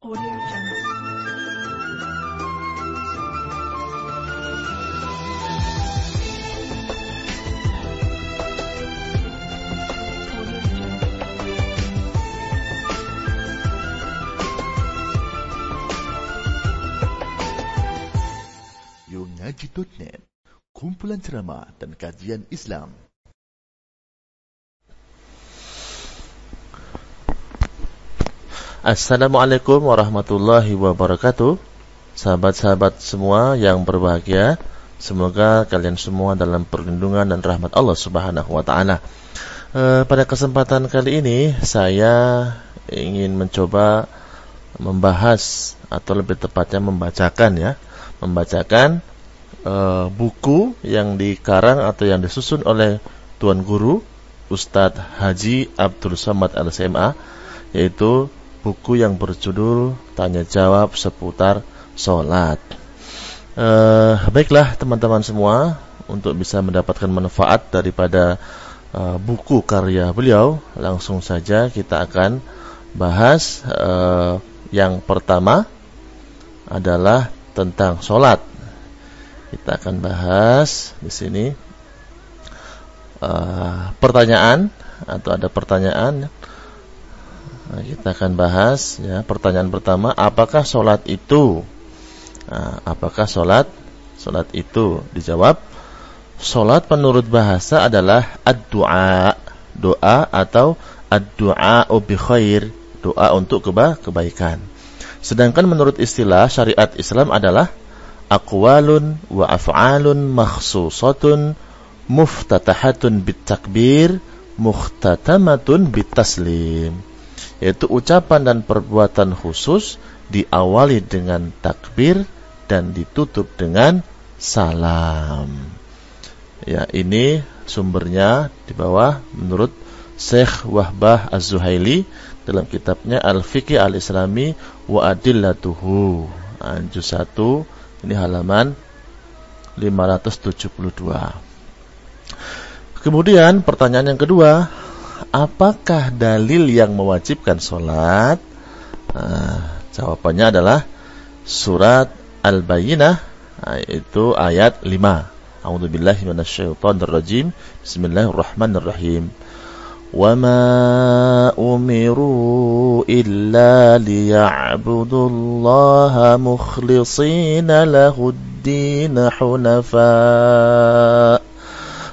Audio. Yongaji.net Kumpulan ceramah dan kajian Islam Assalamualaikum warahmatullahi wabarakatuh. Sahabat-sahabat semua yang berbahagia Semoga kalian semua dalam perlindungan dan rahmat Allah subhanahu wa ta'ala. Eh, Pada kesempatan kali ini Saya ingin mencoba membahas Atau lebih tepatnya membacakan ya Membacakan eh, buku yang dikarang atau yang disusun oleh Tuan Guru Ustadz Haji Abdul Samad Al-SMA Yaitu buku yang berjudul Tanya Jawab Seputar Sholat. Eh, baiklah teman-teman semua, untuk bisa mendapatkan manfaat daripada eh, buku karya beliau, langsung saja kita akan bahas eh, yang pertama adalah tentang sholat. Kita akan bahas di sini eh, pertanyaan atau ada pertanyaan Nah, kita akan bahas ya pertanyaan pertama apakah sholat itu? Nah, apakah sholat sholat itu? Dijawab sholat menurut bahasa adalah ad-du'a doa atau ad-du'a bi khair doa untuk keba kebaikan. Sedangkan menurut istilah syariat Islam adalah aqwalun wa af'alun makhsusatun muftatahatun bit takbir muhtatamatun bit taslim yaitu ucapan dan perbuatan khusus diawali dengan takbir dan ditutup dengan salam. Ya, ini sumbernya di bawah menurut Syekh Wahbah Az-Zuhaili dalam kitabnya Al-Fiqh Al-Islami wa Adillatuhu. Nah, Juz 1 ini halaman 572. Kemudian pertanyaan yang kedua, apakah dalil yang mewajibkan sholat? Nah, jawabannya adalah surat Al-Bayyinah itu ayat 5. A'udzubillahi minasyaitonirrajim. Bismillahirrahmanirrahim. وما أمروا إلا ليعبدوا الله مخلصين له الدين حنفاء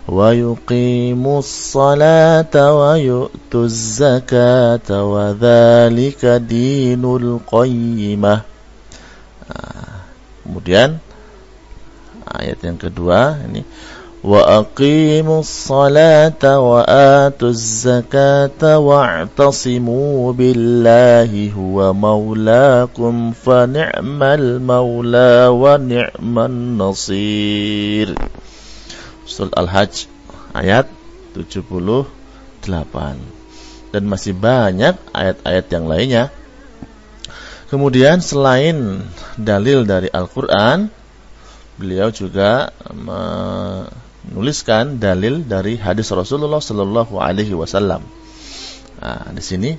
ويقيموا الصلاة ويؤتوا الزكاة وذلك دين القيمة kemudian ayat yang kedua ini wa aqimus salata wa atuz zakata wa'tasimu billahi huwa maulakum fa ni'mal maula wa ni'man nasir Surat Al-Hajj ayat 78 dan masih banyak ayat-ayat yang lainnya. Kemudian selain dalil dari Al-Qur'an, beliau juga menuliskan dalil dari hadis Rasulullah sallallahu alaihi wasallam. Nah, di sini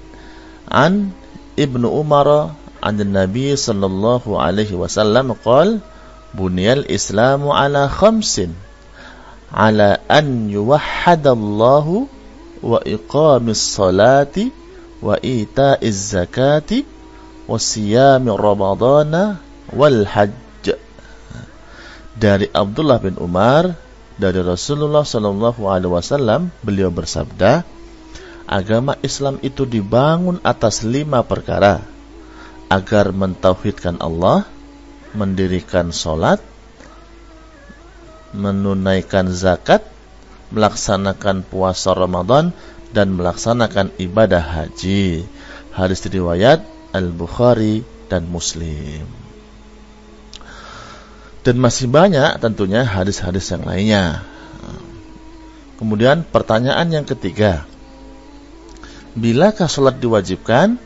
an Ibnu Umar an Nabi sallallahu alaihi wasallam qala buniyal Islamu ala khamsin ala an yuwahhadallahu wa iqamis salati wa ita'iz zakati wa siyami ramadana wal hajj dari Abdullah bin Umar dari Rasulullah Shallallahu Alaihi Wasallam beliau bersabda agama Islam itu dibangun atas lima perkara. Agar mentauhidkan Allah mendirikan solat menunaikan zakat, melaksanakan puasa Ramadan dan melaksanakan ibadah haji. Hadis riwayat Al-Bukhari dan Muslim. Dan masih banyak tentunya hadis-hadis yang lainnya. Kemudian pertanyaan yang ketiga. Bilakah sholat diwajibkan?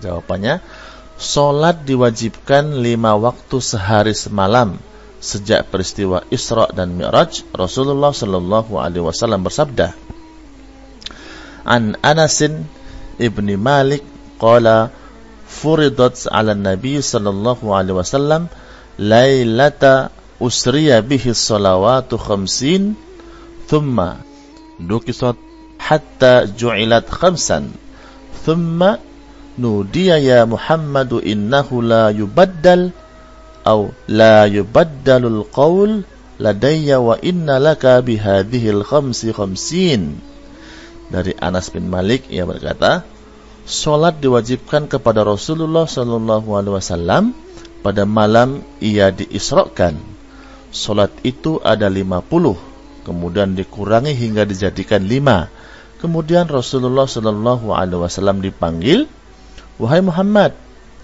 Jawabannya, sholat diwajibkan lima waktu sehari semalam sejak peristiwa Isra dan Mi'raj Rasulullah sallallahu alaihi wasallam bersabda An Anasin ibni Malik qala furidat 'ala Nabi sallallahu alaihi wasallam lailata usriya bihi salawatu khamsin thumma nukisat hatta ju'ilat khamsan thumma nudiya ya Muhammadu innahu la yubaddal au la yubaddalul qaul ladayya wa inna laka bihadihil khamsi khamsin. Dari Anas bin Malik ia berkata, salat diwajibkan kepada Rasulullah Sallallahu Alaihi Wasallam pada malam ia diisrokan. salat itu ada 50, kemudian dikurangi hingga dijadikan 5. Kemudian Rasulullah Sallallahu Alaihi Wasallam dipanggil, Wahai Muhammad,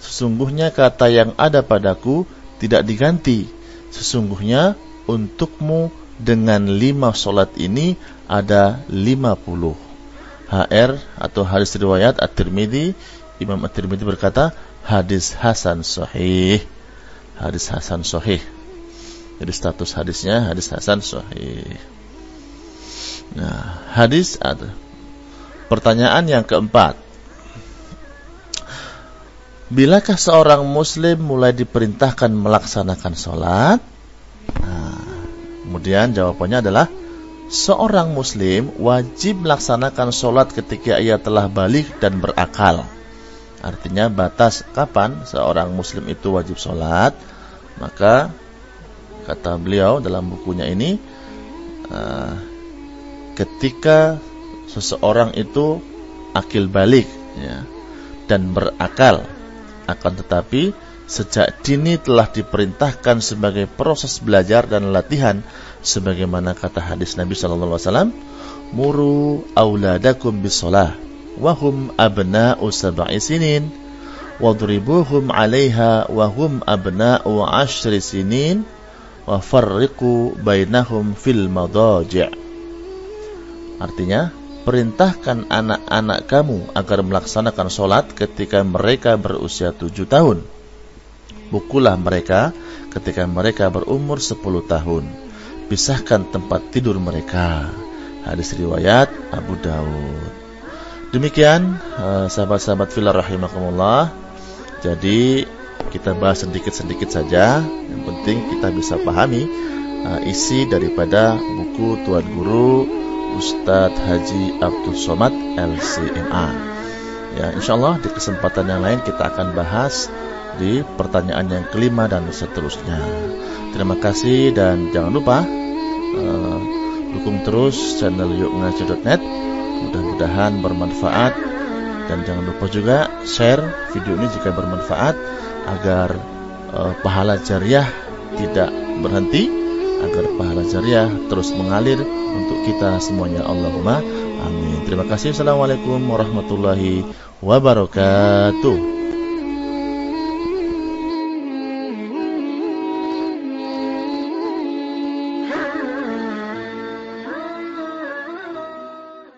sesungguhnya kata yang ada padaku tidak diganti. Sesungguhnya untukmu dengan lima solat ini ada lima puluh. HR atau hadis riwayat At-Tirmidzi, Imam At-Tirmidzi berkata hadis hasan sahih. Hadis hasan sahih. Jadi status hadisnya hadis hasan sahih. Nah, hadis ada. Pertanyaan yang keempat. Bilakah seorang muslim mulai diperintahkan melaksanakan sholat? Nah, kemudian jawabannya adalah seorang muslim wajib melaksanakan sholat ketika ia telah balik dan berakal. Artinya batas kapan seorang muslim itu wajib sholat, maka kata beliau dalam bukunya ini, uh, ketika seseorang itu akil balik ya, dan berakal akan tetapi, sejak dini telah diperintahkan sebagai proses belajar dan latihan sebagaimana kata hadis Nabi sallallahu alaihi wasallam, "Muru auladakum bisalah wa hum abna'u sab'i sinin wadribuhum 'alaiha wa hum abna'u 'ashri sinin wa farriqu bainahum fil madaji'." Artinya, perintahkan anak-anak kamu agar melaksanakan sholat ketika mereka berusia tujuh tahun. Bukulah mereka ketika mereka berumur sepuluh tahun. Pisahkan tempat tidur mereka. Hadis riwayat Abu Dawud. Demikian eh, sahabat-sahabat filar rahimakumullah. Jadi kita bahas sedikit-sedikit saja. Yang penting kita bisa pahami eh, isi daripada buku Tuan Guru Ustadz Haji Abdul Somad LCMA. Ya, insya Allah di kesempatan yang lain kita akan bahas di pertanyaan yang kelima dan seterusnya. Terima kasih dan jangan lupa uh, dukung terus channel yukngaji.net. Mudah-mudahan bermanfaat dan jangan lupa juga share video ini jika bermanfaat agar uh, pahala jariah tidak berhenti agar pahala jariah terus mengalir untuk kita semuanya. Allahumma amin. Terima kasih. Assalamualaikum warahmatullahi wabarakatuh